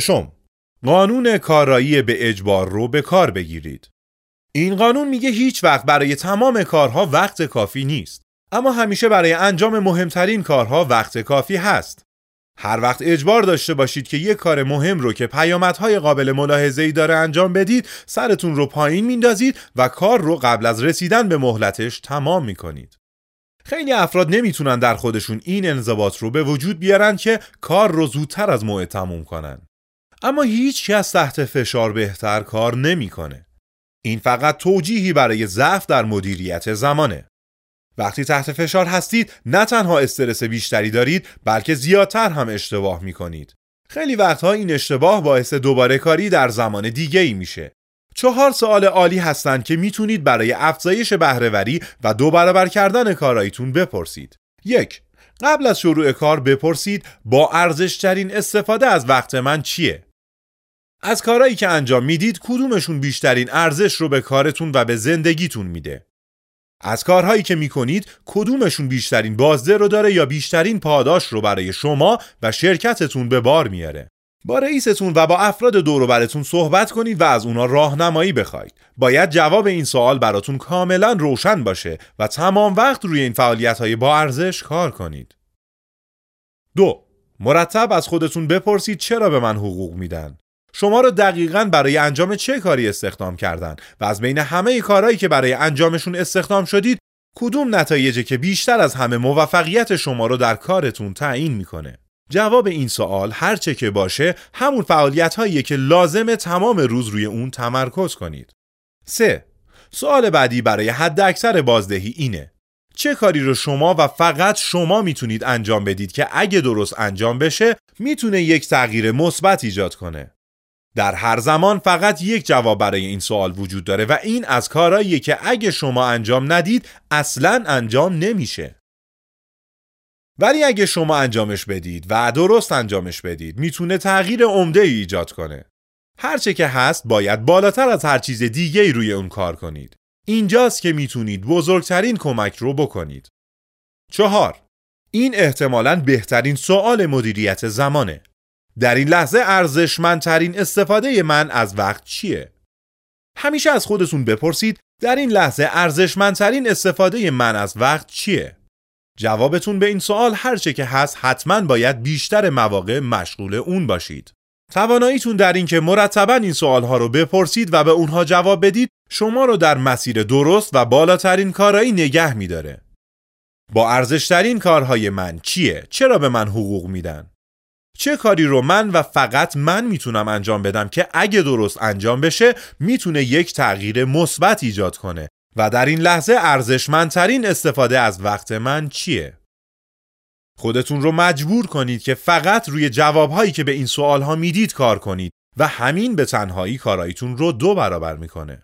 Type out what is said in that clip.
ششم قانون کارایی به اجبار رو به کار بگیرید. این قانون میگه هیچ وقت برای تمام کارها وقت کافی نیست. اما همیشه برای انجام مهمترین کارها وقت کافی هست. هر وقت اجبار داشته باشید که یک کار مهم رو که پیامدهای قابل ملاحظه‌ای داره انجام بدید، سرتون رو پایین میندازید و کار رو قبل از رسیدن به مهلتش تمام می‌کنید. خیلی افراد نمی‌تونن در خودشون این انضباط رو به وجود بیارن که کار رو زودتر از موعد تموم کنن. اما هیچ کس تحت فشار بهتر کار نمی‌کنه. این فقط توجیهی برای ضعف در مدیریت زمانه. وقتی تحت فشار هستید نه تنها استرس بیشتری دارید بلکه زیادتر هم اشتباه می کنید. خیلی وقتها این اشتباه باعث دوباره کاری در زمان دیگه ای میشه. چهار سوال عالی هستند که می‌تونید برای افزایش بهرهوری و دو برابر کردن کارایتون بپرسید. یک قبل از شروع کار بپرسید با ارزشترین استفاده از وقت من چیه؟ از کارهایی که انجام می‌دید کدومشون بیشترین ارزش رو به کارتون و به زندگیتون میده؟ از کارهایی که می‌کنید کدومشون بیشترین بازده رو داره یا بیشترین پاداش رو برای شما و شرکتتون به بار میاره با رئیستون و با افراد دور براتون صحبت کنید و از اونا راهنمایی بخواید. باید جواب این سوال براتون کاملا روشن باشه و تمام وقت روی این فعالیت های با ارزش کار کنید. دو مرتب از خودتون بپرسید چرا به من حقوق میدن؟ شما رو دقیقا برای انجام چه کاری استخدام کردن؟ و از بین همه کارهایی که برای انجامشون استخدام شدید کدوم نتایجی که بیشتر از همه موفقیت شما رو در کارتون تعیین می‌کنه؟ جواب این سوال هر چه که باشه همون فعالیت هایی که لازم تمام روز روی اون تمرکز کنید. 3. سوال بعدی برای حد اکثر بازدهی اینه. چه کاری رو شما و فقط شما می‌تونید انجام بدید که اگه درست انجام بشه می‌تونه یک تغییر مثبت ایجاد کنه؟ در هر زمان فقط یک جواب برای این سوال وجود داره و این از کارهاییه که اگه شما انجام ندید اصلا انجام نمیشه. ولی اگه شما انجامش بدید و درست انجامش بدید می‌تونه تغییر عمده ای ایجاد کنه. هرچه که هست باید بالاتر از هر چیز دیگه ای روی اون کار کنید. اینجاست که می‌تونید بزرگترین کمک رو بکنید. چهار این احتمالاً بهترین سوال مدیریت زمانه. در این لحظه ارزشمندترین استفاده من از وقت چیه؟ همیشه از خودتون بپرسید در این لحظه ارزشمندترین استفاده من از وقت چیه؟ جوابتون به این سوال هرچه که هست حتما باید بیشتر مواقع مشغول اون باشید. تواناییتون در اینکه مرتبا این سوالها رو بپرسید و به اونها جواب بدید شما رو در مسیر درست و بالاترین کارایی نگه میداره. با ارزشترین کارهای من چیه؟ چرا به من حقوق میدن؟ چه کاری رو من و فقط من می‌تونم انجام بدم که اگه درست انجام بشه می‌تونه یک تغییر مثبت ایجاد کنه و در این لحظه ارزشمندترین استفاده از وقت من چیه؟ خودتون رو مجبور کنید که فقط روی جوابهایی که به این سوالها می‌دید کار کنید و همین به تنهایی کاراییتون رو دو برابر می‌کنه.